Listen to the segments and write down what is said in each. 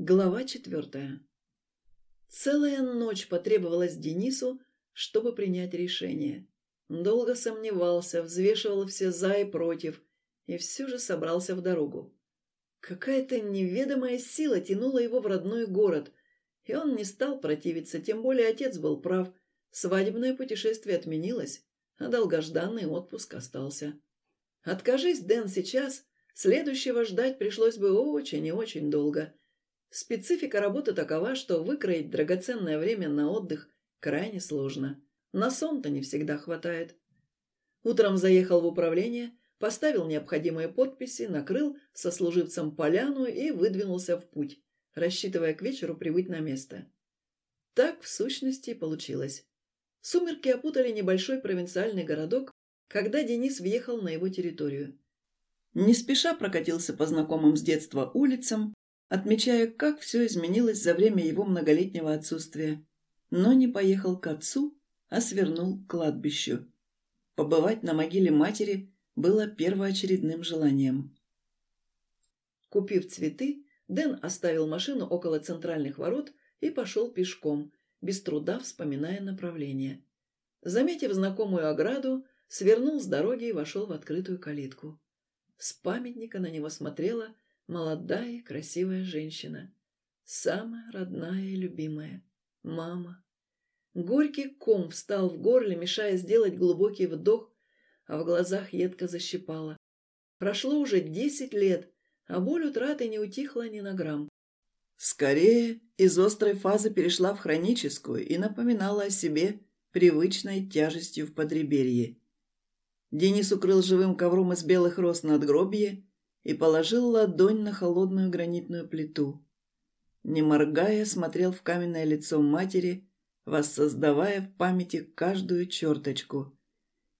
Глава четвертая. Целая ночь потребовалась Денису, чтобы принять решение. Долго сомневался, взвешивал все «за» и «против», и все же собрался в дорогу. Какая-то неведомая сила тянула его в родной город, и он не стал противиться, тем более отец был прав. Свадебное путешествие отменилось, а долгожданный отпуск остался. Откажись, Дэн, сейчас, следующего ждать пришлось бы очень и очень долго – Специфика работы такова, что выкроить драгоценное время на отдых крайне сложно. На сон-то не всегда хватает. Утром заехал в управление, поставил необходимые подписи, накрыл сослуживцам поляну и выдвинулся в путь, рассчитывая к вечеру прибыть на место. Так, в сущности, получилось. Сумерки опутали небольшой провинциальный городок, когда Денис въехал на его территорию. Не спеша прокатился по знакомым с детства улицам, отмечая, как все изменилось за время его многолетнего отсутствия. Но не поехал к отцу, а свернул к кладбищу. Побывать на могиле матери было первоочередным желанием. Купив цветы, Дэн оставил машину около центральных ворот и пошел пешком, без труда вспоминая направление. Заметив знакомую ограду, свернул с дороги и вошел в открытую калитку. С памятника на него смотрела Молодая и красивая женщина. Самая родная и любимая. Мама. Горький ком встал в горле, мешая сделать глубокий вдох, а в глазах едко защипало. Прошло уже десять лет, а боль утраты не утихла ни на грамм. Скорее, из острой фазы перешла в хроническую и напоминала о себе привычной тяжестью в подреберье. Денис укрыл живым ковром из белых роз надгробье и положил ладонь на холодную гранитную плиту. Не моргая, смотрел в каменное лицо матери, воссоздавая в памяти каждую черточку,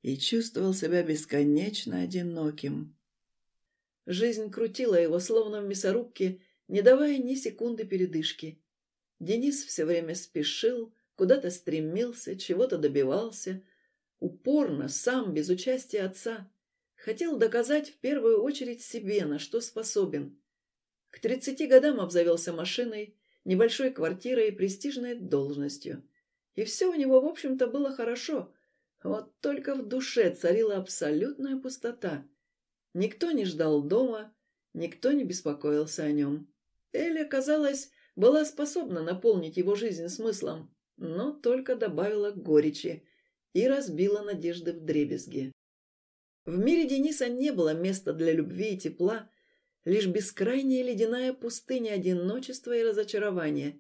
и чувствовал себя бесконечно одиноким. Жизнь крутила его, словно в мясорубке, не давая ни секунды передышки. Денис все время спешил, куда-то стремился, чего-то добивался, упорно, сам, без участия отца. Хотел доказать в первую очередь себе, на что способен. К тридцати годам обзавелся машиной, небольшой квартирой и престижной должностью. И все у него, в общем-то, было хорошо. Вот только в душе царила абсолютная пустота. Никто не ждал дома, никто не беспокоился о нем. Эля, казалось, была способна наполнить его жизнь смыслом, но только добавила горечи и разбила надежды в дребезги. В мире Дениса не было места для любви и тепла, лишь бескрайняя ледяная пустыня одиночества и разочарования.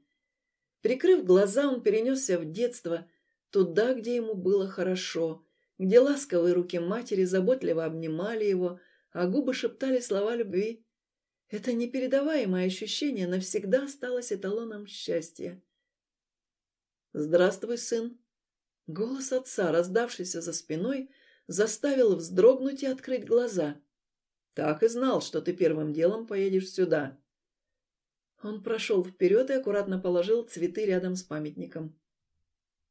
Прикрыв глаза, он перенесся в детство, туда, где ему было хорошо, где ласковые руки матери заботливо обнимали его, а губы шептали слова любви. Это непередаваемое ощущение навсегда осталось эталоном счастья. «Здравствуй, сын!» Голос отца, раздавшийся за спиной, заставил вздрогнуть и открыть глаза. «Так и знал, что ты первым делом поедешь сюда». Он прошел вперед и аккуратно положил цветы рядом с памятником.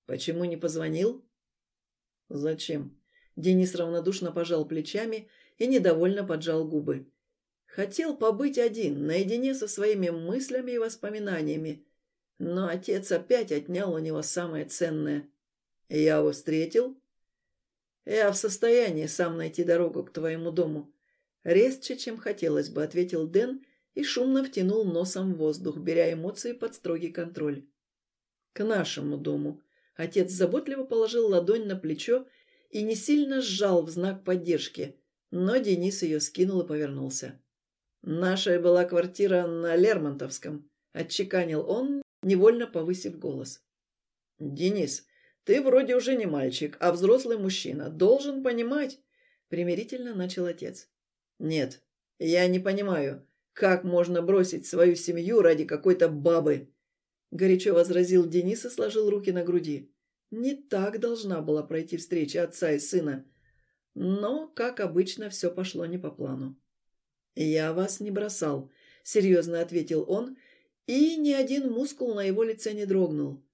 «Почему не позвонил?» «Зачем?» Денис равнодушно пожал плечами и недовольно поджал губы. Хотел побыть один, наедине со своими мыслями и воспоминаниями, но отец опять отнял у него самое ценное. «Я его встретил?» «Я в состоянии сам найти дорогу к твоему дому». «Резче, чем хотелось бы», — ответил Дэн и шумно втянул носом в воздух, беря эмоции под строгий контроль. «К нашему дому». Отец заботливо положил ладонь на плечо и не сильно сжал в знак поддержки, но Денис ее скинул и повернулся. «Наша была квартира на Лермонтовском», — отчеканил он, невольно повысив голос. «Денис, ты вроде уже не мальчик, а взрослый мужчина. Должен понимать, примирительно начал отец. Нет, я не понимаю, как можно бросить свою семью ради какой-то бабы? Горячо возразил Денис и сложил руки на груди. Не так должна была пройти встреча отца и сына. Но, как обычно, все пошло не по плану. «Я вас не бросал», — серьезно ответил он, и ни один мускул на его лице не дрогнул.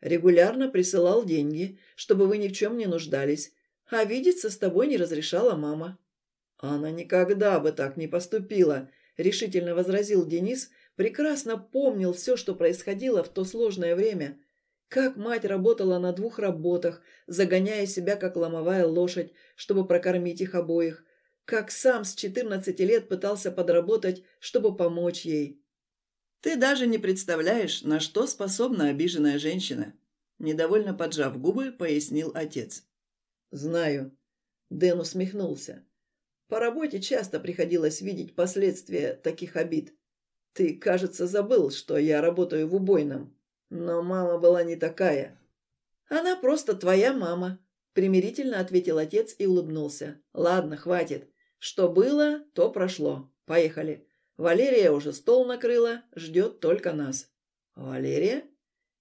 Регулярно присылал деньги, чтобы вы ни в чем не нуждались, а видеться с тобой не разрешала мама». «Она никогда бы так не поступила», — решительно возразил Денис, прекрасно помнил все, что происходило в то сложное время. Как мать работала на двух работах, загоняя себя как ломовая лошадь, чтобы прокормить их обоих. Как сам с 14 лет пытался подработать, чтобы помочь ей. «Ты даже не представляешь, на что способна обиженная женщина», недовольно поджав губы, пояснил отец. «Знаю». Дэн усмехнулся. «По работе часто приходилось видеть последствия таких обид. Ты, кажется, забыл, что я работаю в убойном. Но мама была не такая». «Она просто твоя мама», — примирительно ответил отец и улыбнулся. «Ладно, хватит. Что было, то прошло. Поехали. Валерия уже стол накрыла, ждет только нас». «Валерия?»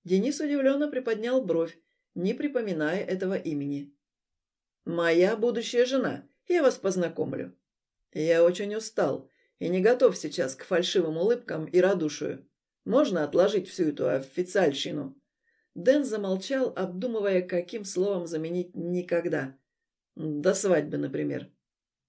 Денис удивленно приподнял бровь, не припоминая этого имени. «Моя будущая жена. Я вас познакомлю». «Я очень устал и не готов сейчас к фальшивым улыбкам и радушию. Можно отложить всю эту официальщину?» Дэн замолчал, обдумывая, каким словом заменить «никогда». «До свадьбы, например».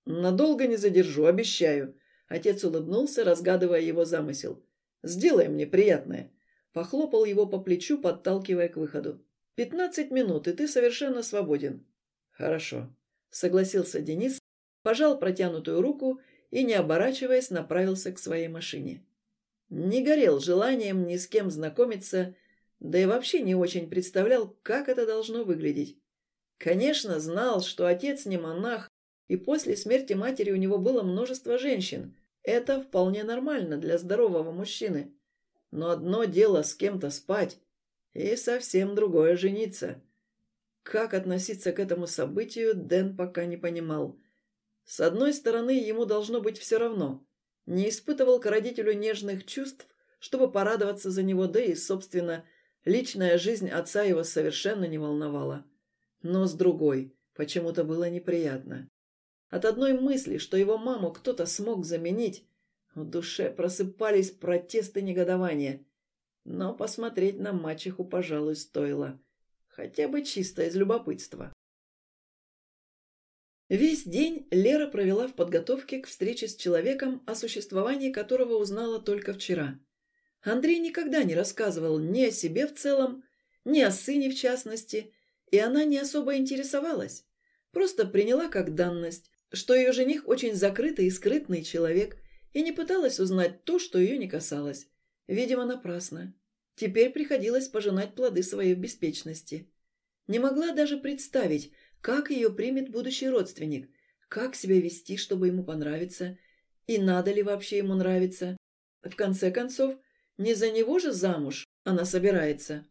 «Надолго не задержу, обещаю». Отец улыбнулся, разгадывая его замысел. «Сделай мне приятное. Похлопал его по плечу, подталкивая к выходу. «Пятнадцать минут, и ты совершенно свободен». «Хорошо», — согласился Денис, пожал протянутую руку и, не оборачиваясь, направился к своей машине. Не горел желанием ни с кем знакомиться, да и вообще не очень представлял, как это должно выглядеть. Конечно, знал, что отец не монах, и после смерти матери у него было множество женщин. Это вполне нормально для здорового мужчины. Но одно дело с кем-то спать, и совсем другое жениться. Как относиться к этому событию, Дэн пока не понимал. С одной стороны, ему должно быть все равно. Не испытывал к родителю нежных чувств, чтобы порадоваться за него, да и, собственно, личная жизнь отца его совершенно не волновала. Но с другой, почему-то было неприятно. От одной мысли, что его маму кто-то смог заменить, в душе просыпались протесты негодования. Но посмотреть на мачеху, пожалуй, стоило. Хотя бы чисто из любопытства. Весь день Лера провела в подготовке к встрече с человеком, о существовании которого узнала только вчера. Андрей никогда не рассказывал ни о себе в целом, ни о сыне в частности, и она не особо интересовалась. Просто приняла как данность, что ее жених очень закрытый и скрытный человек – и не пыталась узнать то, что ее не касалось. Видимо, напрасно. Теперь приходилось пожинать плоды своей беспечности. Не могла даже представить, как ее примет будущий родственник, как себя вести, чтобы ему понравиться, и надо ли вообще ему нравиться. В конце концов, не за него же замуж она собирается.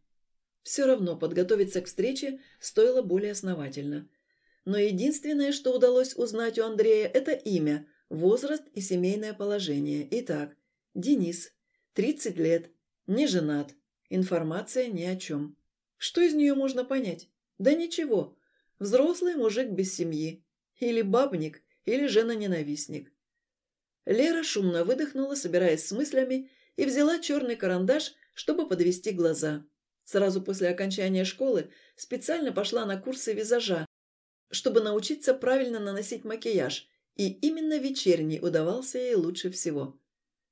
Все равно подготовиться к встрече стоило более основательно. Но единственное, что удалось узнать у Андрея, это имя – Возраст и семейное положение. Итак, Денис, 30 лет, не женат. Информация ни о чем. Что из нее можно понять? Да ничего. Взрослый мужик без семьи. Или бабник, или жена-ненавистник. Лера шумно выдохнула, собираясь с мыслями, и взяла черный карандаш, чтобы подвести глаза. Сразу после окончания школы специально пошла на курсы визажа, чтобы научиться правильно наносить макияж и именно вечерний удавался ей лучше всего.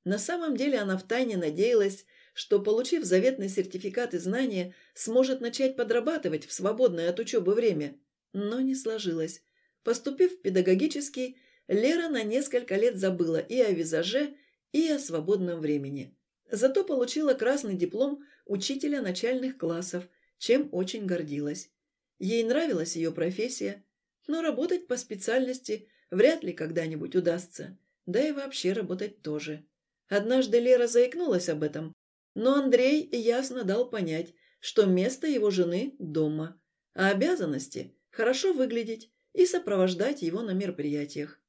На самом деле она втайне надеялась, что, получив заветный сертификат и знания, сможет начать подрабатывать в свободное от учебы время. Но не сложилось. Поступив в педагогический, Лера на несколько лет забыла и о визаже, и о свободном времени. Зато получила красный диплом учителя начальных классов, чем очень гордилась. Ей нравилась ее профессия, но работать по специальности вряд ли когда-нибудь удастся. Да и вообще работать тоже. Однажды Лера заикнулась об этом, но Андрей ясно дал понять, что место его жены дома, а обязанности – хорошо выглядеть и сопровождать его на мероприятиях.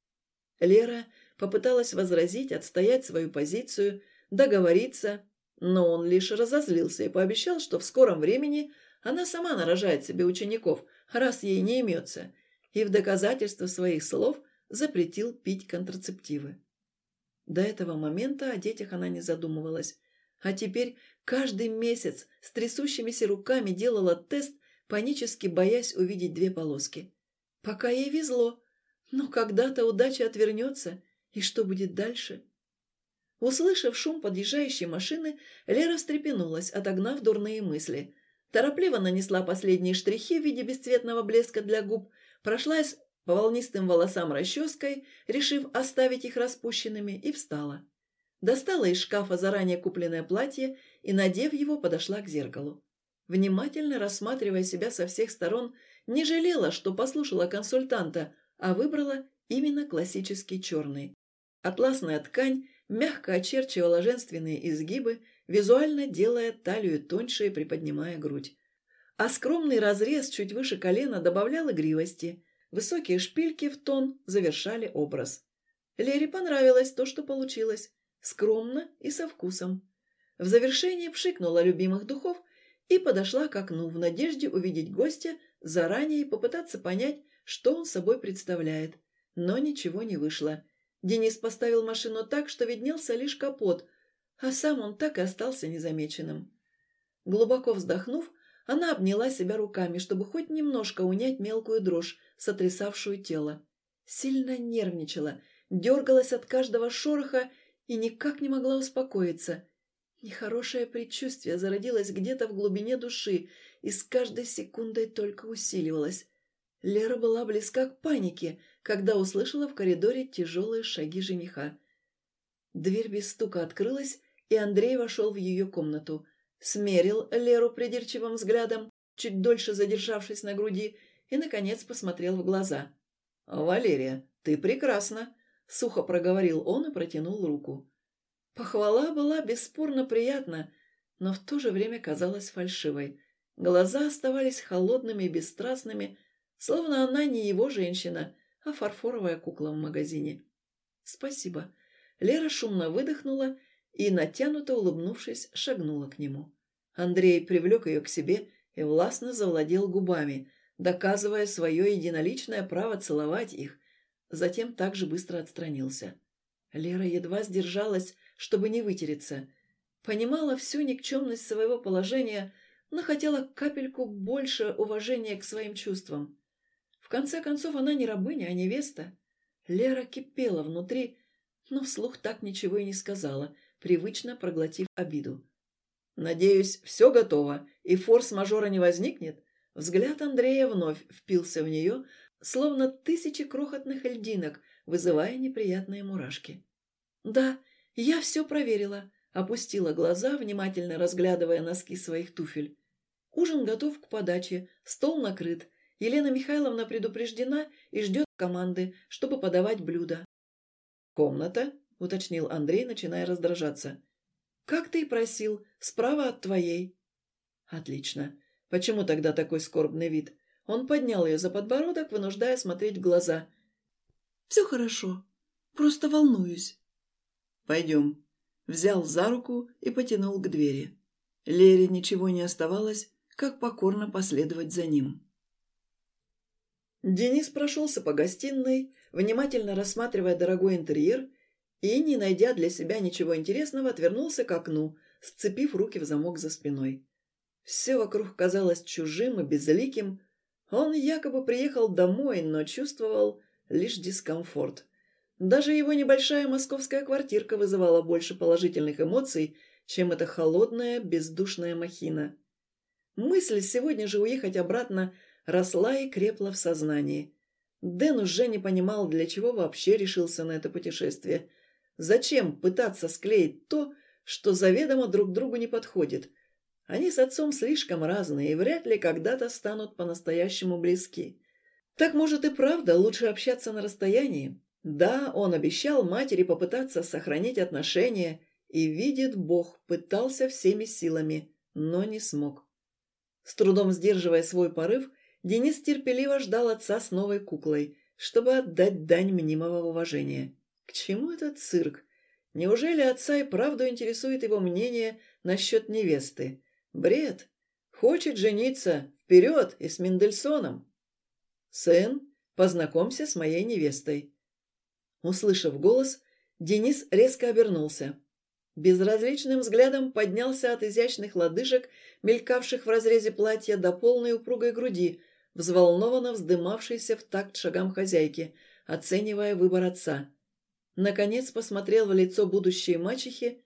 Лера попыталась возразить, отстоять свою позицию, договориться, но он лишь разозлился и пообещал, что в скором времени она сама нарожает себе учеников, раз ей не имется, и в доказательство своих слов запретил пить контрацептивы. До этого момента о детях она не задумывалась, а теперь каждый месяц с трясущимися руками делала тест, панически боясь увидеть две полоски. Пока ей везло, но когда-то удача отвернется, и что будет дальше? Услышав шум подъезжающей машины, Лера встрепенулась, отогнав дурные мысли. Торопливо нанесла последние штрихи в виде бесцветного блеска для губ, прошлась по волнистым волосам расческой, решив оставить их распущенными, и встала. Достала из шкафа заранее купленное платье и, надев его, подошла к зеркалу. Внимательно рассматривая себя со всех сторон, не жалела, что послушала консультанта, а выбрала именно классический черный. Атласная ткань мягко очерчивала женственные изгибы, визуально делая талию тоньше и приподнимая грудь. А скромный разрез чуть выше колена добавлял игривости. Высокие шпильки в тон завершали образ. Лере понравилось то, что получилось. Скромно и со вкусом. В завершение пшикнула любимых духов и подошла к окну в надежде увидеть гостя заранее и попытаться понять, что он собой представляет. Но ничего не вышло. Денис поставил машину так, что виднелся лишь капот, а сам он так и остался незамеченным. Глубоко вздохнув, она обняла себя руками, чтобы хоть немножко унять мелкую дрожь, сотрясавшую тело. Сильно нервничала, дергалась от каждого шороха и никак не могла успокоиться. Нехорошее предчувствие зародилось где-то в глубине души и с каждой секундой только усиливалось. Лера была близка к панике, когда услышала в коридоре тяжелые шаги жениха. Дверь без стука открылась, и Андрей вошел в ее комнату – смерил Леру придирчивым взглядом, чуть дольше задержавшись на груди, и, наконец, посмотрел в глаза. «Валерия, ты прекрасна!» — сухо проговорил он и протянул руку. Похвала была бесспорно приятна, но в то же время казалась фальшивой. Глаза оставались холодными и бесстрастными, словно она не его женщина, а фарфоровая кукла в магазине. «Спасибо». Лера шумно выдохнула и, натянуто улыбнувшись, шагнула к нему. Андрей привлек ее к себе и властно завладел губами, доказывая свое единоличное право целовать их, затем также быстро отстранился. Лера едва сдержалась, чтобы не вытереться. Понимала всю никчемность своего положения, но хотела капельку больше уважения к своим чувствам. В конце концов, она не рабыня, а невеста. Лера кипела внутри, но вслух так ничего и не сказала — привычно проглотив обиду. «Надеюсь, все готово, и форс-мажора не возникнет?» Взгляд Андрея вновь впился в нее, словно тысячи крохотных льдинок, вызывая неприятные мурашки. «Да, я все проверила», — опустила глаза, внимательно разглядывая носки своих туфель. «Ужин готов к подаче, стол накрыт. Елена Михайловна предупреждена и ждет команды, чтобы подавать блюда». «Комната?» — уточнил Андрей, начиная раздражаться. «Как ты и просил, справа от твоей». «Отлично. Почему тогда такой скорбный вид?» Он поднял ее за подбородок, вынуждая смотреть в глаза. «Все хорошо. Просто волнуюсь». «Пойдем». Взял за руку и потянул к двери. Лере ничего не оставалось, как покорно последовать за ним. Денис прошелся по гостиной, внимательно рассматривая дорогой интерьер и, не найдя для себя ничего интересного, отвернулся к окну, сцепив руки в замок за спиной. Все вокруг казалось чужим и безликим. Он якобы приехал домой, но чувствовал лишь дискомфорт. Даже его небольшая московская квартирка вызывала больше положительных эмоций, чем эта холодная, бездушная махина. Мысль сегодня же уехать обратно росла и крепла в сознании. Дэн уже не понимал, для чего вообще решился на это путешествие – Зачем пытаться склеить то, что заведомо друг другу не подходит? Они с отцом слишком разные и вряд ли когда-то станут по-настоящему близки. Так, может, и правда лучше общаться на расстоянии? Да, он обещал матери попытаться сохранить отношения, и, видит Бог, пытался всеми силами, но не смог. С трудом сдерживая свой порыв, Денис терпеливо ждал отца с новой куклой, чтобы отдать дань мнимого уважения. К чему этот цирк? Неужели отца и правду интересует его мнение насчет невесты? Бред. Хочет жениться. Вперед и с Мендельсоном. Сын, познакомься с моей невестой. Услышав голос, Денис резко обернулся. Безразличным взглядом поднялся от изящных лодыжек, мелькавших в разрезе платья, до полной упругой груди, взволнованно вздымавшейся в такт шагам хозяйки, оценивая выбор отца. Наконец посмотрел в лицо будущей мачехи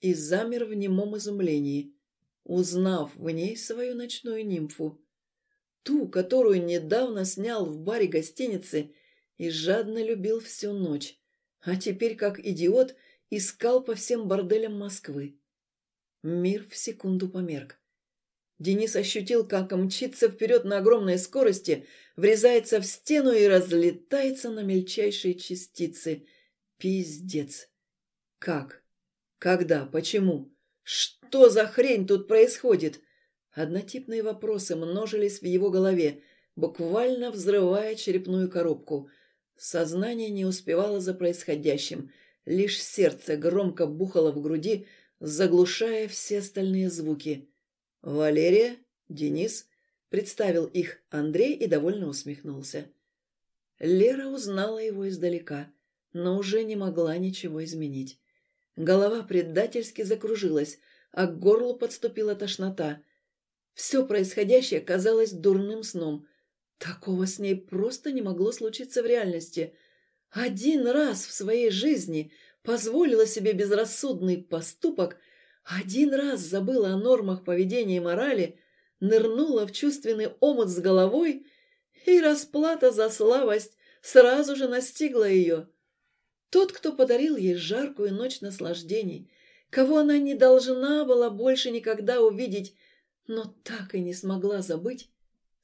и замер в немом изумлении, узнав в ней свою ночную нимфу. Ту, которую недавно снял в баре гостиницы и жадно любил всю ночь, а теперь, как идиот, искал по всем борделям Москвы. Мир в секунду померк. Денис ощутил, как мчится вперед на огромной скорости, врезается в стену и разлетается на мельчайшие частицы. Пиздец. Как? Когда? Почему? Что за хрень тут происходит? Однотипные вопросы множились в его голове, буквально взрывая черепную коробку. Сознание не успевало за происходящим. Лишь сердце громко бухало в груди, заглушая все остальные звуки. «Валерия? Денис?» Представил их Андрей и довольно усмехнулся. Лера узнала его издалека, но уже не могла ничего изменить. Голова предательски закружилась, а к горлу подступила тошнота. Все происходящее казалось дурным сном. Такого с ней просто не могло случиться в реальности. Один раз в своей жизни позволила себе безрассудный поступок, один раз забыла о нормах поведения и морали, нырнула в чувственный омут с головой, и расплата за слабость сразу же настигла ее. Тот, кто подарил ей жаркую ночь наслаждений, кого она не должна была больше никогда увидеть, но так и не смогла забыть,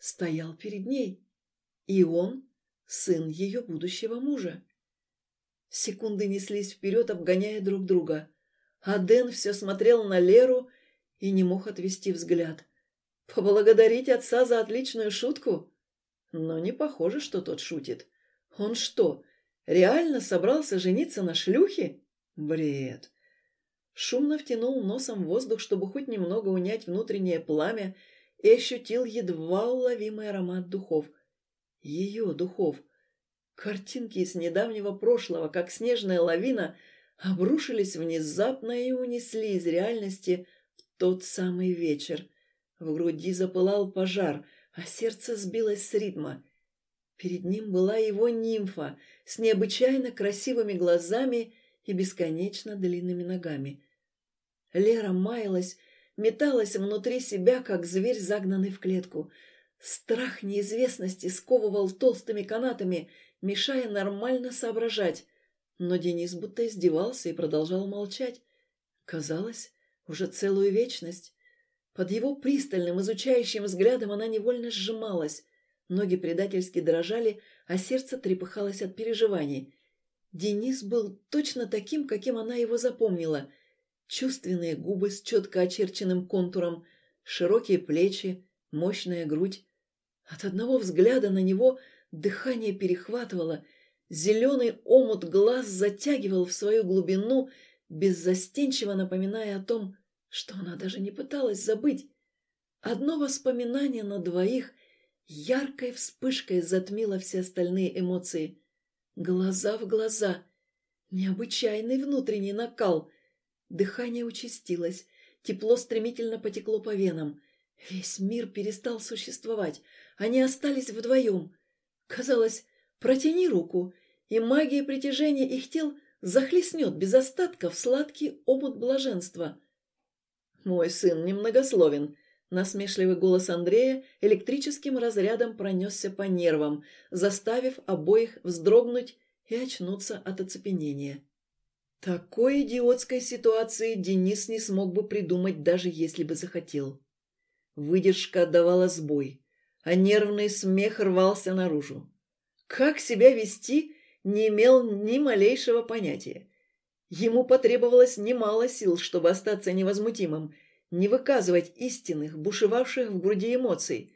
стоял перед ней. И он — сын ее будущего мужа. Секунды неслись вперед, обгоняя друг друга. А Дэн все смотрел на Леру и не мог отвести взгляд. Поблагодарить отца за отличную шутку? Но не похоже, что тот шутит. Он что, реально собрался жениться на шлюхе? Бред. Шумно втянул носом воздух, чтобы хоть немного унять внутреннее пламя, и ощутил едва уловимый аромат духов. Ее духов. Картинки из недавнего прошлого, как снежная лавина, обрушились внезапно и унесли из реальности в тот самый вечер. В груди запылал пожар, а сердце сбилось с ритма. Перед ним была его нимфа с необычайно красивыми глазами и бесконечно длинными ногами. Лера маялась, металась внутри себя, как зверь, загнанный в клетку. Страх неизвестности сковывал толстыми канатами, мешая нормально соображать. Но Денис будто издевался и продолжал молчать. Казалось, уже целую вечность. Под его пристальным, изучающим взглядом она невольно сжималась. Ноги предательски дрожали, а сердце трепыхалось от переживаний. Денис был точно таким, каким она его запомнила. Чувственные губы с четко очерченным контуром, широкие плечи, мощная грудь. От одного взгляда на него дыхание перехватывало, зеленый омут глаз затягивал в свою глубину, беззастенчиво напоминая о том, что она даже не пыталась забыть. Одно воспоминание на двоих яркой вспышкой затмило все остальные эмоции. Глаза в глаза, необычайный внутренний накал. Дыхание участилось, тепло стремительно потекло по венам. Весь мир перестал существовать, они остались вдвоем. Казалось, протяни руку, и магия притяжения их тел захлестнет без остатка в сладкий омут блаженства — «Мой сын немногословен», — насмешливый голос Андрея электрическим разрядом пронесся по нервам, заставив обоих вздрогнуть и очнуться от оцепенения. Такой идиотской ситуации Денис не смог бы придумать, даже если бы захотел. Выдержка давала сбой, а нервный смех рвался наружу. Как себя вести, не имел ни малейшего понятия. Ему потребовалось немало сил, чтобы остаться невозмутимым, не выказывать истинных, бушевавших в груди эмоций,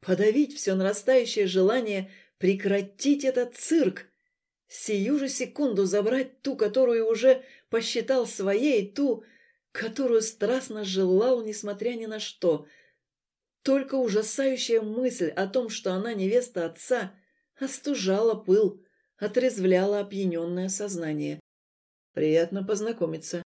подавить все нарастающее желание прекратить этот цирк, сию же секунду забрать ту, которую уже посчитал своей, ту, которую страстно желал, несмотря ни на что. Только ужасающая мысль о том, что она невеста отца, остужала пыл, отрезвляла опьяненное сознание. «Приятно познакомиться».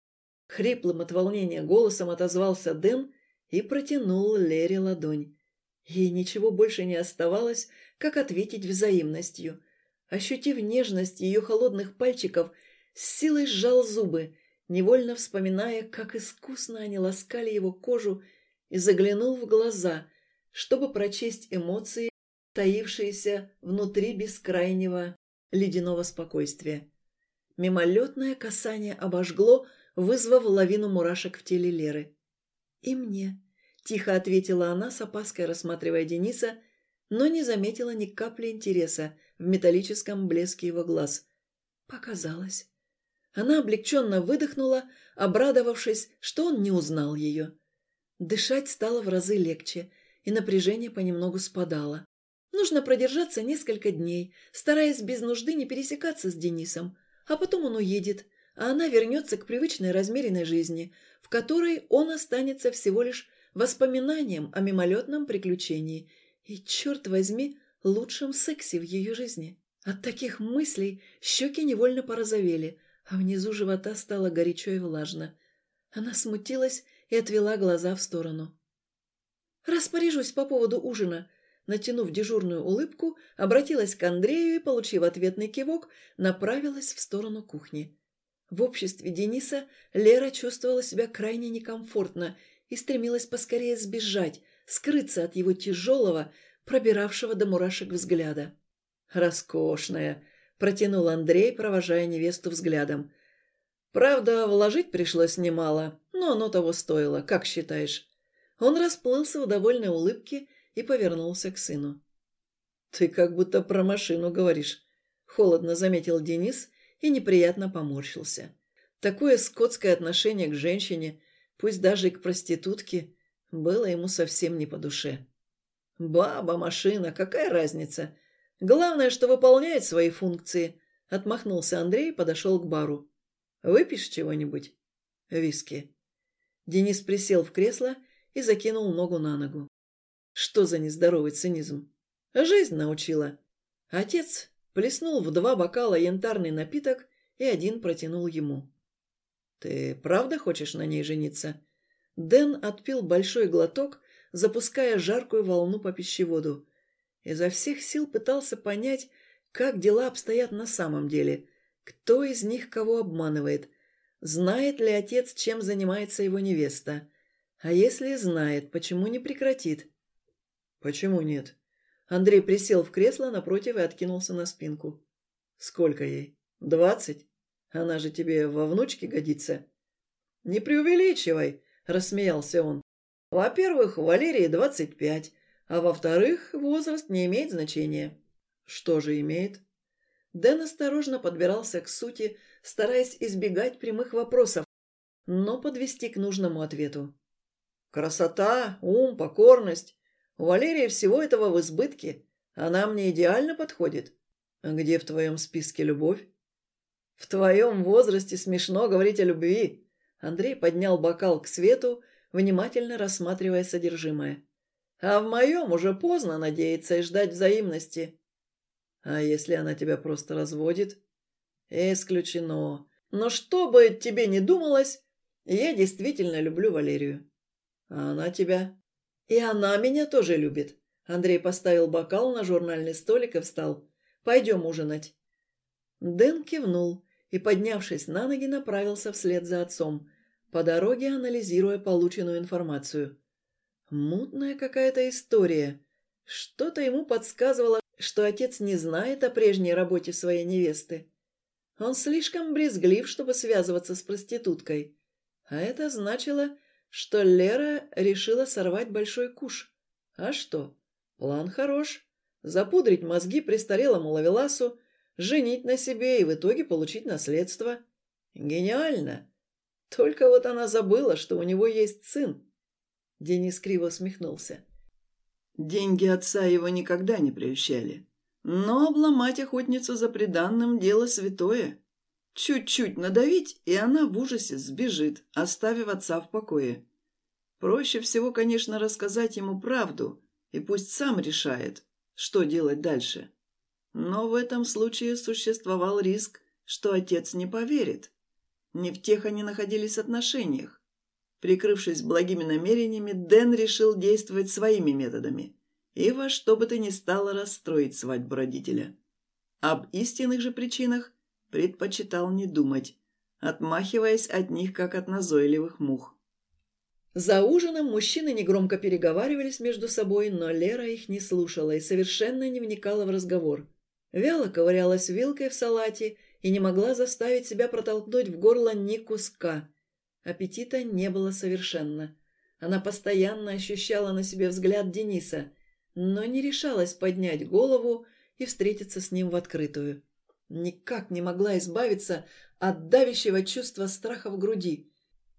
Хриплым от волнения голосом отозвался Дэн и протянул Лере ладонь. Ей ничего больше не оставалось, как ответить взаимностью. Ощутив нежность ее холодных пальчиков, с силой сжал зубы, невольно вспоминая, как искусно они ласкали его кожу, и заглянул в глаза, чтобы прочесть эмоции, таившиеся внутри бескрайнего ледяного спокойствия. Мимолетное касание обожгло, вызвав лавину мурашек в теле Леры. «И мне», — тихо ответила она, с опаской рассматривая Дениса, но не заметила ни капли интереса в металлическом блеске его глаз. Показалось. Она облегченно выдохнула, обрадовавшись, что он не узнал ее. Дышать стало в разы легче, и напряжение понемногу спадало. Нужно продержаться несколько дней, стараясь без нужды не пересекаться с Денисом, а потом он уедет, а она вернется к привычной размеренной жизни, в которой он останется всего лишь воспоминанием о мимолетном приключении и, черт возьми, лучшем сексе в ее жизни. От таких мыслей щеки невольно порозовели, а внизу живота стало горячо и влажно. Она смутилась и отвела глаза в сторону. «Распоряжусь по поводу ужина», натянув дежурную улыбку, обратилась к Андрею и, получив ответный кивок, направилась в сторону кухни. В обществе Дениса Лера чувствовала себя крайне некомфортно и стремилась поскорее сбежать, скрыться от его тяжелого, пробиравшего до мурашек взгляда. «Роскошная!» — протянул Андрей, провожая невесту взглядом. «Правда, вложить пришлось немало, но оно того стоило, как считаешь?» Он расплылся в довольной улыбке и повернулся к сыну. «Ты как будто про машину говоришь», — холодно заметил Денис и неприятно поморщился. Такое скотское отношение к женщине, пусть даже и к проститутке, было ему совсем не по душе. «Баба, машина, какая разница? Главное, что выполняет свои функции», — отмахнулся Андрей и подошел к бару. «Выпьешь чего-нибудь?» «Виски». Денис присел в кресло и закинул ногу на ногу. Что за нездоровый цинизм? Жизнь научила. Отец плеснул в два бокала янтарный напиток и один протянул ему. «Ты правда хочешь на ней жениться?» Дэн отпил большой глоток, запуская жаркую волну по пищеводу. Изо всех сил пытался понять, как дела обстоят на самом деле, кто из них кого обманывает, знает ли отец, чем занимается его невеста. А если знает, почему не прекратит? «Почему нет?» Андрей присел в кресло напротив и откинулся на спинку. «Сколько ей? Двадцать? Она же тебе во внучке годится». «Не преувеличивай», — рассмеялся он. «Во-первых, Валерии двадцать пять, а во-вторых, возраст не имеет значения». «Что же имеет?» Дэн осторожно подбирался к сути, стараясь избегать прямых вопросов, но подвести к нужному ответу. «Красота, ум, покорность. У Валерии всего этого в избытке. Она мне идеально подходит. А где в твоем списке любовь? В твоем возрасте смешно говорить о любви. Андрей поднял бокал к свету, внимательно рассматривая содержимое. А в моем уже поздно надеяться и ждать взаимности. А если она тебя просто разводит? Исключено. Но что бы тебе ни думалось, я действительно люблю Валерию. А она тебя? «И она меня тоже любит». Андрей поставил бокал на журнальный столик и встал. «Пойдем ужинать». Дэн кивнул и, поднявшись на ноги, направился вслед за отцом, по дороге анализируя полученную информацию. Мутная какая-то история. Что-то ему подсказывало, что отец не знает о прежней работе своей невесты. Он слишком брезглив, чтобы связываться с проституткой. А это значило, что Лера решила сорвать большой куш. А что? План хорош. Запудрить мозги престарелому ловеласу, женить на себе и в итоге получить наследство. Гениально! Только вот она забыла, что у него есть сын. Денис криво усмехнулся. Деньги отца его никогда не прельщали. Но обломать охотницу за преданным – дело святое. Чуть-чуть надавить, и она в ужасе сбежит, оставив отца в покое. Проще всего, конечно, рассказать ему правду, и пусть сам решает, что делать дальше. Но в этом случае существовал риск, что отец не поверит. Не в тех они находились отношениях. Прикрывшись благими намерениями, Дэн решил действовать своими методами и во что бы то ни стало расстроить свадьбу родителя. Об истинных же причинах предпочитал не думать, отмахиваясь от них, как от назойливых мух. За ужином мужчины негромко переговаривались между собой, но Лера их не слушала и совершенно не вникала в разговор. Вяло ковырялась вилкой в салате и не могла заставить себя протолкнуть в горло ни куска. Аппетита не было совершенно. Она постоянно ощущала на себе взгляд Дениса, но не решалась поднять голову и встретиться с ним в открытую. Никак не могла избавиться от давящего чувства страха в груди.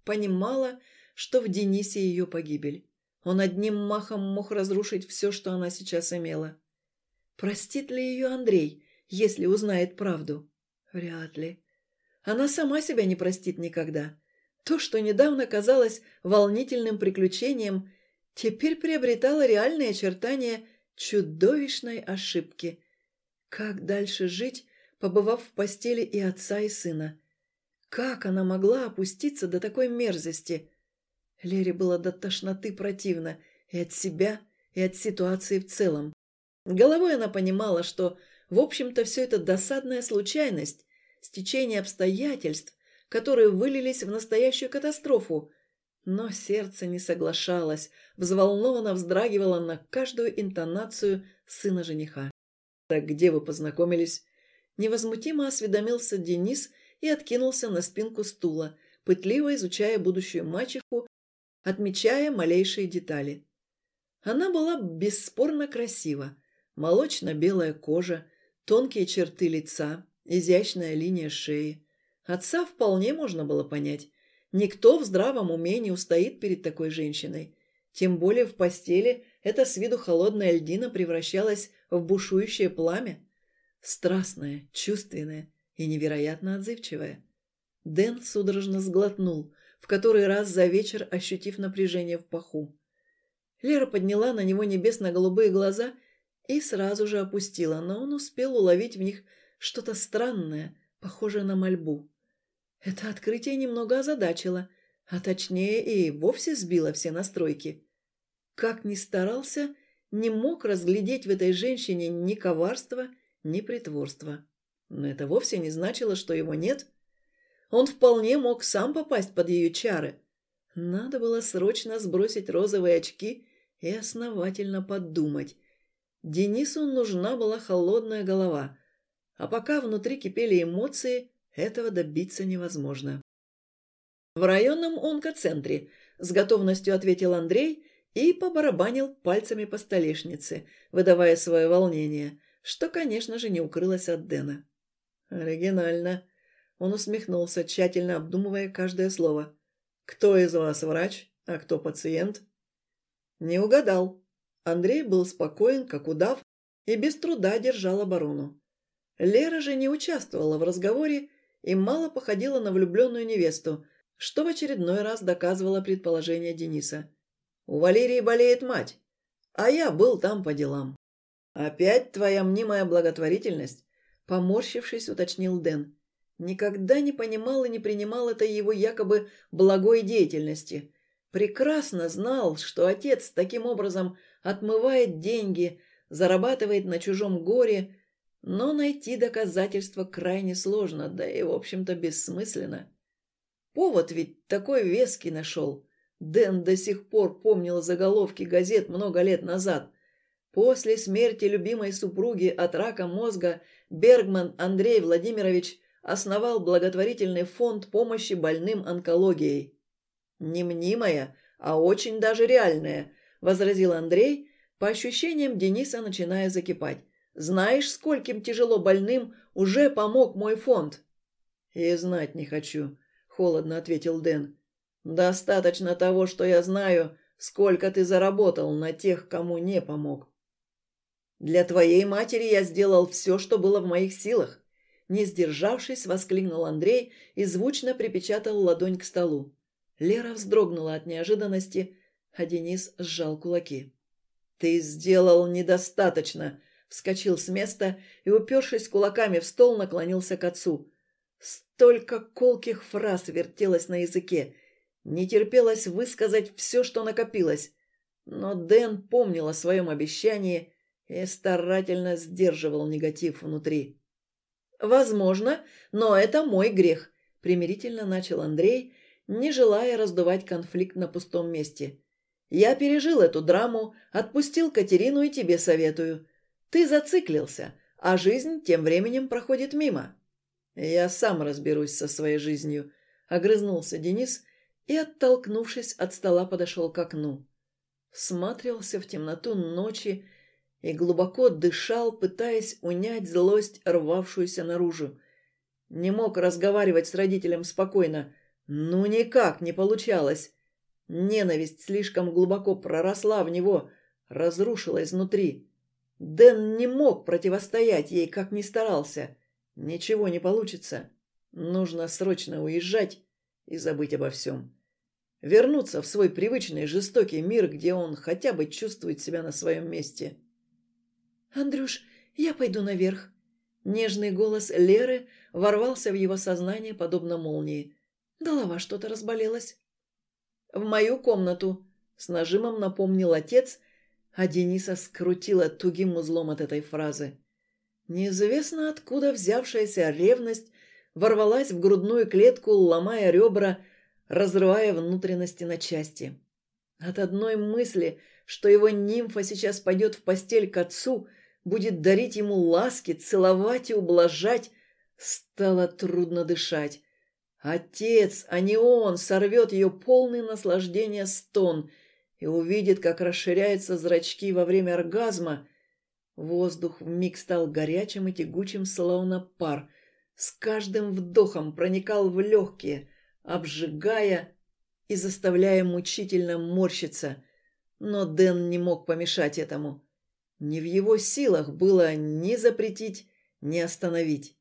Понимала, что в Денисе ее погибель. Он одним махом мог разрушить все, что она сейчас имела. Простит ли ее Андрей, если узнает правду? Вряд ли. Она сама себя не простит никогда. То, что недавно казалось волнительным приключением, теперь приобретало реальные очертания чудовищной ошибки. Как дальше жить, побывав в постели и отца, и сына? Как она могла опуститься до такой мерзости? Лере было до тошноты противно и от себя, и от ситуации в целом. Головой она понимала, что, в общем-то, все это досадная случайность, стечение обстоятельств, которые вылились в настоящую катастрофу. Но сердце не соглашалось, взволнованно вздрагивало на каждую интонацию сына жениха. «Так где вы познакомились?» Невозмутимо осведомился Денис и откинулся на спинку стула, пытливо изучая будущую мачеху отмечая малейшие детали. Она была бесспорно красива. Молочно-белая кожа, тонкие черты лица, изящная линия шеи. Отца вполне можно было понять. Никто в здравом уме не устоит перед такой женщиной. Тем более в постели эта с виду холодная льдина превращалась в бушующее пламя. Страстная, чувственная и невероятно отзывчивая. Дэн судорожно сглотнул, в который раз за вечер ощутив напряжение в паху. Лера подняла на него небесно-голубые глаза и сразу же опустила, но он успел уловить в них что-то странное, похожее на мольбу. Это открытие немного озадачило, а точнее и вовсе сбило все настройки. Как ни старался, не мог разглядеть в этой женщине ни коварства, ни притворства. Но это вовсе не значило, что его нет – он вполне мог сам попасть под ее чары. Надо было срочно сбросить розовые очки и основательно подумать. Денису нужна была холодная голова, а пока внутри кипели эмоции, этого добиться невозможно. «В районном онкоцентре», — с готовностью ответил Андрей и побарабанил пальцами по столешнице, выдавая свое волнение, что, конечно же, не укрылось от Дэна. «Оригинально», он усмехнулся, тщательно обдумывая каждое слово. «Кто из вас врач, а кто пациент?» Не угадал. Андрей был спокоен, как удав, и без труда держал оборону. Лера же не участвовала в разговоре и мало походила на влюбленную невесту, что в очередной раз доказывало предположение Дениса. «У Валерии болеет мать, а я был там по делам». «Опять твоя мнимая благотворительность?» Поморщившись, уточнил Дэн. Никогда не понимал и не принимал этой его якобы благой деятельности. Прекрасно знал, что отец таким образом отмывает деньги, зарабатывает на чужом горе, но найти доказательства крайне сложно, да и, в общем-то, бессмысленно. Повод ведь такой веский нашел. Дэн до сих пор помнил заголовки газет много лет назад. После смерти любимой супруги от рака мозга Бергман Андрей Владимирович – основал благотворительный фонд помощи больным онкологией. «Не мнимая, а очень даже реальная», – возразил Андрей, по ощущениям Дениса начиная закипать. «Знаешь, скольким тяжело больным уже помог мой фонд?» «И знать не хочу», – холодно ответил Дэн. «Достаточно того, что я знаю, сколько ты заработал на тех, кому не помог». «Для твоей матери я сделал все, что было в моих силах. Не сдержавшись, воскликнул Андрей и звучно припечатал ладонь к столу. Лера вздрогнула от неожиданности, а Денис сжал кулаки. «Ты сделал недостаточно!» Вскочил с места и, упершись кулаками в стол, наклонился к отцу. Столько колких фраз вертелось на языке. Не терпелось высказать все, что накопилось. Но Дэн помнил о своем обещании и старательно сдерживал негатив внутри. «Возможно, но это мой грех», – примирительно начал Андрей, не желая раздувать конфликт на пустом месте. «Я пережил эту драму, отпустил Катерину и тебе советую. Ты зациклился, а жизнь тем временем проходит мимо». «Я сам разберусь со своей жизнью», — огрызнулся Денис и, оттолкнувшись от стола, подошел к окну. Всматривался в темноту ночи и глубоко дышал, пытаясь унять злость, рвавшуюся наружу. Не мог разговаривать с родителем спокойно. Ну, никак не получалось. Ненависть слишком глубоко проросла в него, разрушила изнутри. Дэн не мог противостоять ей, как ни старался. Ничего не получится. Нужно срочно уезжать и забыть обо всем. Вернуться в свой привычный жестокий мир, где он хотя бы чувствует себя на своем месте. «Андрюш, я пойду наверх». Нежный голос Леры ворвался в его сознание, подобно молнии. Голова что-то разболелась. «В мою комнату», — с нажимом напомнил отец, а Дениса скрутила тугим узлом от этой фразы. Неизвестно откуда взявшаяся ревность ворвалась в грудную клетку, ломая ребра, разрывая внутренности на части. От одной мысли, что его нимфа сейчас пойдет в постель к отцу, будет дарить ему ласки, целовать и ублажать, стало трудно дышать. Отец, а не он, сорвет ее полный наслаждения стон и увидит, как расширяются зрачки во время оргазма. Воздух вмиг стал горячим и тягучим, словно пар. С каждым вдохом проникал в легкие, обжигая и заставляя мучительно морщиться. Но Дэн не мог помешать этому. Не в его силах было ни запретить, ни остановить.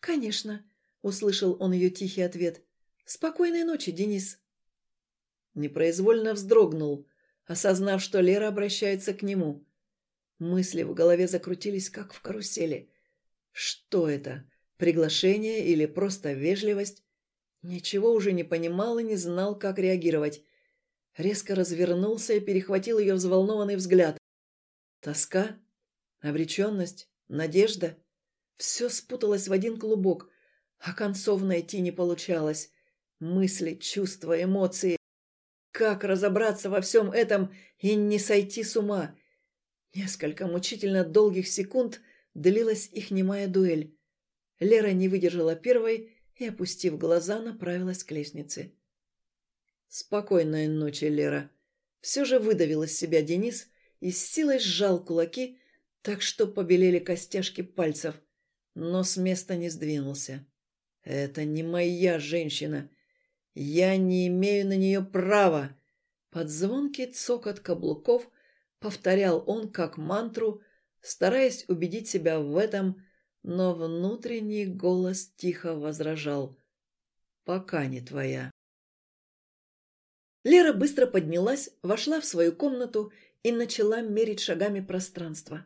«Конечно», — услышал он ее тихий ответ. «Спокойной ночи, Денис». Непроизвольно вздрогнул, осознав, что Лера обращается к нему. Мысли в голове закрутились, как в карусели. Что это? Приглашение или просто вежливость? Ничего уже не понимал и не знал, как реагировать. Резко развернулся и перехватил ее взволнованный взгляд. Тоска? Обреченность? Надежда? Все спуталось в один клубок, а концов найти не получалось. Мысли, чувства, эмоции. Как разобраться во всем этом и не сойти с ума? Несколько мучительно долгих секунд длилась их немая дуэль. Лера не выдержала первой и, опустив глаза, направилась к лестнице. «Спокойной ночи, Лера!» Все же выдавил из себя Денис и с силой сжал кулаки, так что побелели костяшки пальцев но с места не сдвинулся. «Это не моя женщина. Я не имею на нее права!» Под звонкий цокот каблуков повторял он как мантру, стараясь убедить себя в этом, но внутренний голос тихо возражал. «Пока не твоя». Лера быстро поднялась, вошла в свою комнату и начала мерить шагами пространство.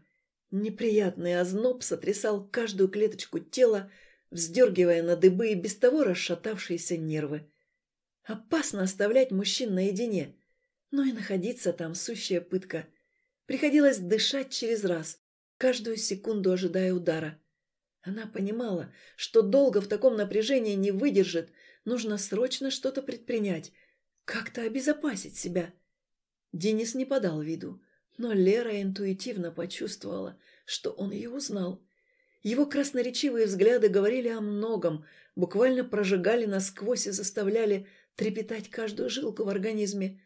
Неприятный озноб сотрясал каждую клеточку тела, вздергивая на дыбы и без того расшатавшиеся нервы. Опасно оставлять мужчин наедине, но и находиться там сущая пытка. Приходилось дышать через раз, каждую секунду ожидая удара. Она понимала, что долго в таком напряжении не выдержит, нужно срочно что-то предпринять, как-то обезопасить себя. Денис не подал виду. Но Лера интуитивно почувствовала, что он ее узнал. Его красноречивые взгляды говорили о многом, буквально прожигали насквозь и заставляли трепетать каждую жилку в организме.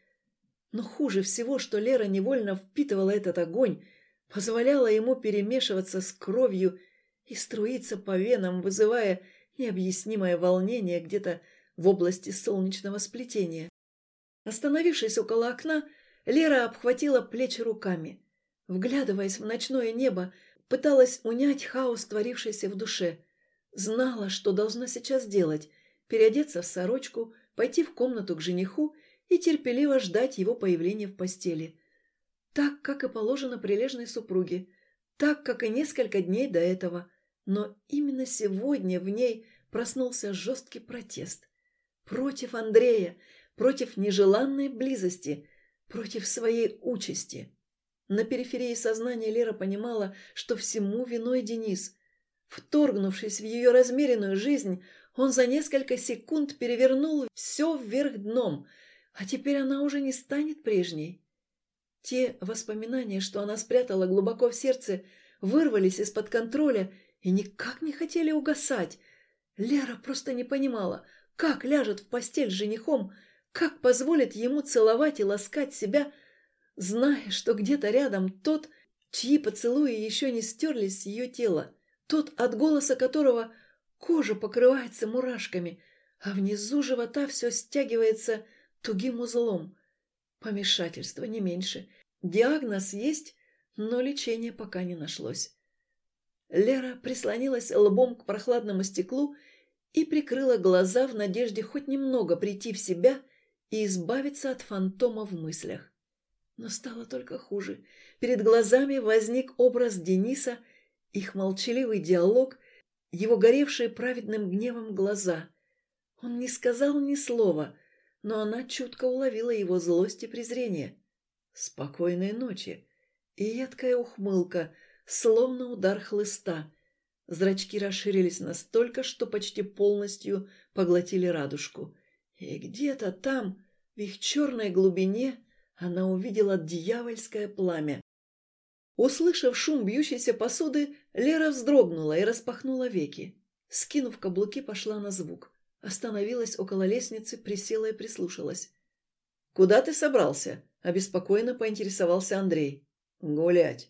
Но хуже всего, что Лера невольно впитывала этот огонь, позволяла ему перемешиваться с кровью и струиться по венам, вызывая необъяснимое волнение где-то в области солнечного сплетения. Остановившись около окна, Лера обхватила плечи руками. Вглядываясь в ночное небо, пыталась унять хаос, творившийся в душе. Знала, что должна сейчас делать – переодеться в сорочку, пойти в комнату к жениху и терпеливо ждать его появления в постели. Так, как и положено прилежной супруге, так, как и несколько дней до этого. Но именно сегодня в ней проснулся жесткий протест. Против Андрея, против нежеланной близости – против своей участи. На периферии сознания Лера понимала, что всему виной Денис. Вторгнувшись в ее размеренную жизнь, он за несколько секунд перевернул все вверх дном, а теперь она уже не станет прежней. Те воспоминания, что она спрятала глубоко в сердце, вырвались из-под контроля и никак не хотели угасать. Лера просто не понимала, как ляжет в постель с женихом, как позволит ему целовать и ласкать себя, зная, что где-то рядом тот, чьи поцелуи еще не стерлись с ее тела, тот, от голоса которого кожа покрывается мурашками, а внизу живота все стягивается тугим узлом. Помешательство не меньше. Диагноз есть, но лечения пока не нашлось. Лера прислонилась лбом к прохладному стеклу и прикрыла глаза в надежде хоть немного прийти в себя и избавиться от фантома в мыслях. Но стало только хуже. Перед глазами возник образ Дениса, их молчаливый диалог, его горевшие праведным гневом глаза. Он не сказал ни слова, но она чутко уловила его злость и презрение. «Спокойной ночи!» И едкая ухмылка, словно удар хлыста. Зрачки расширились настолько, что почти полностью поглотили радужку. И где-то там, в их черной глубине, она увидела дьявольское пламя. Услышав шум бьющейся посуды, Лера вздрогнула и распахнула веки. Скинув каблуки, пошла на звук. Остановилась около лестницы, присела и прислушалась. «Куда ты собрался?» – обеспокоенно поинтересовался Андрей. «Гулять».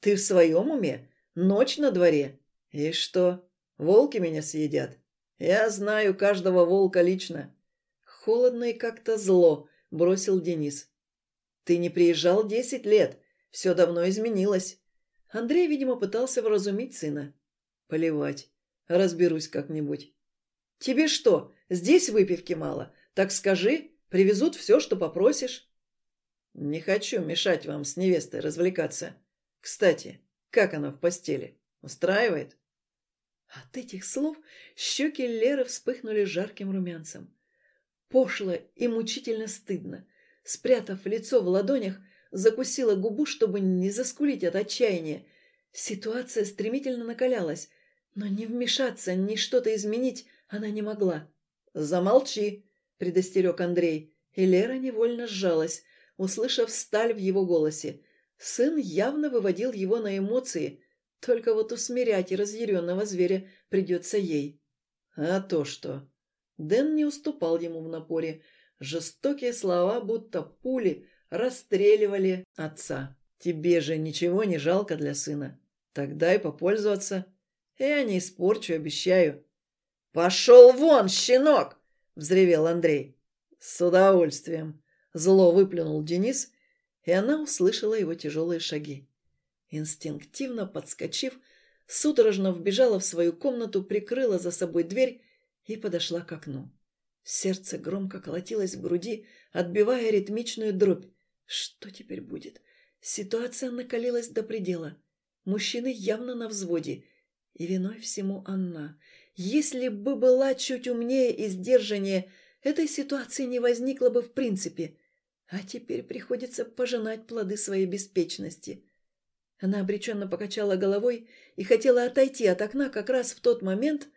«Ты в своем уме? Ночь на дворе. И что, волки меня съедят? Я знаю каждого волка лично». Холодно и как-то зло бросил Денис. Ты не приезжал десять лет. Все давно изменилось. Андрей, видимо, пытался вразумить сына. Поливать. Разберусь как-нибудь. Тебе что, здесь выпивки мало? Так скажи, привезут все, что попросишь. Не хочу мешать вам с невестой развлекаться. Кстати, как она в постели? Устраивает? От этих слов щеки Леры вспыхнули жарким румянцем. Пошло и мучительно стыдно. Спрятав лицо в ладонях, закусила губу, чтобы не заскулить от отчаяния. Ситуация стремительно накалялась, но не вмешаться, ни что-то изменить она не могла. «Замолчи!» – предостерег Андрей, и Лера невольно сжалась, услышав сталь в его голосе. Сын явно выводил его на эмоции, только вот усмирять разъяренного зверя придется ей. А то что? Дэн не уступал ему в напоре – Жестокие слова, будто пули, расстреливали отца. «Тебе же ничего не жалко для сына. Тогда и попользоваться. Я не испорчу, обещаю». «Пошел вон, щенок!» — взревел Андрей. «С удовольствием!» — зло выплюнул Денис, и она услышала его тяжелые шаги. Инстинктивно подскочив, судорожно вбежала в свою комнату, прикрыла за собой дверь и подошла к окну. Сердце громко колотилось в груди, отбивая ритмичную дробь. Что теперь будет? Ситуация накалилась до предела. Мужчины явно на взводе. И виной всему Анна. Если бы была чуть умнее и сдержаннее, этой ситуации не возникло бы в принципе. А теперь приходится пожинать плоды своей беспечности. Она обреченно покачала головой и хотела отойти от окна как раз в тот момент,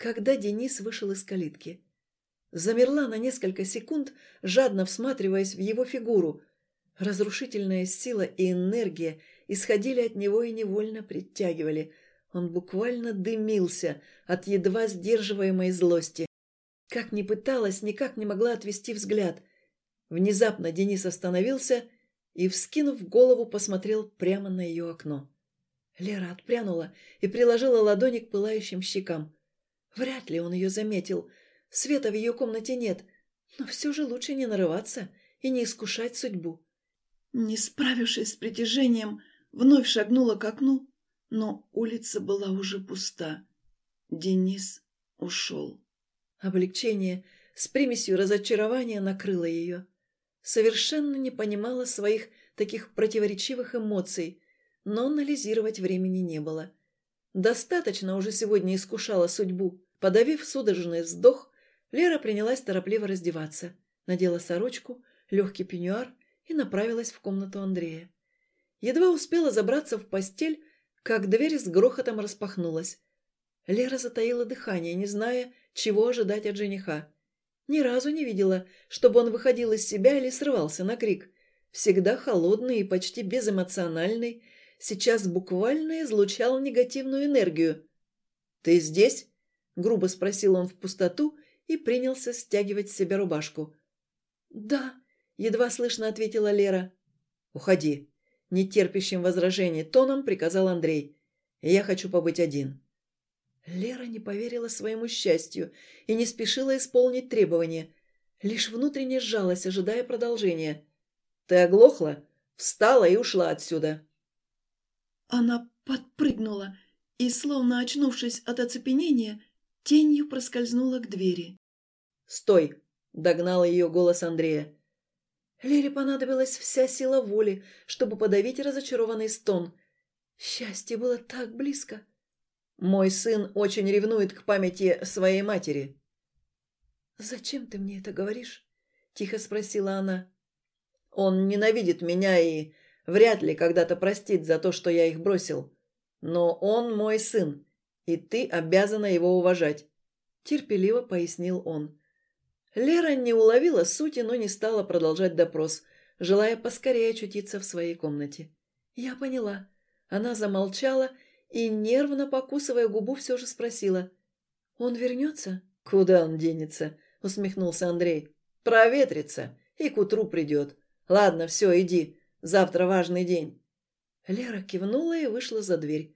когда Денис вышел из калитки. Замерла на несколько секунд, жадно всматриваясь в его фигуру. Разрушительная сила и энергия исходили от него и невольно притягивали. Он буквально дымился от едва сдерживаемой злости. Как ни пыталась, никак не могла отвести взгляд. Внезапно Денис остановился и, вскинув голову, посмотрел прямо на ее окно. Лера отпрянула и приложила ладони к пылающим щекам. Вряд ли он ее заметил — Света в ее комнате нет, но все же лучше не нарываться и не искушать судьбу. Не справившись с притяжением, вновь шагнула к окну, но улица была уже пуста. Денис ушел. Облегчение с примесью разочарования накрыло ее. Совершенно не понимала своих таких противоречивых эмоций, но анализировать времени не было. Достаточно уже сегодня искушала судьбу. Подавив судорожный вздох, Лера принялась торопливо раздеваться, надела сорочку, легкий пеньюар и направилась в комнату Андрея. Едва успела забраться в постель, как дверь с грохотом распахнулась. Лера затаила дыхание, не зная, чего ожидать от жениха. Ни разу не видела, чтобы он выходил из себя или срывался на крик. Всегда холодный и почти безэмоциональный, сейчас буквально излучал негативную энергию. «Ты здесь?» — грубо спросил он в пустоту и принялся стягивать с себя рубашку. «Да», — едва слышно ответила Лера. «Уходи», — нетерпящим возражений тоном приказал Андрей. «Я хочу побыть один». Лера не поверила своему счастью и не спешила исполнить требования. Лишь внутренне сжалась, ожидая продолжения. «Ты оглохла? Встала и ушла отсюда!» Она подпрыгнула и, словно очнувшись от оцепенения, тенью проскользнула к двери. «Стой!» — догнал ее голос Андрея. Лере понадобилась вся сила воли, чтобы подавить разочарованный стон. Счастье было так близко. Мой сын очень ревнует к памяти своей матери. «Зачем ты мне это говоришь?» — тихо спросила она. «Он ненавидит меня и вряд ли когда-то простит за то, что я их бросил. Но он мой сын, и ты обязана его уважать», — терпеливо пояснил он. Лера не уловила сути, но не стала продолжать допрос, желая поскорее очутиться в своей комнате. «Я поняла». Она замолчала и, нервно покусывая губу, все же спросила. «Он вернется?» «Куда он денется?» — усмехнулся Андрей. «Проветрится и к утру придет. Ладно, все, иди. Завтра важный день». Лера кивнула и вышла за дверь.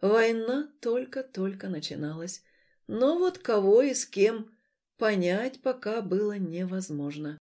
Война только-только начиналась. Но вот кого и с кем понять пока было невозможно.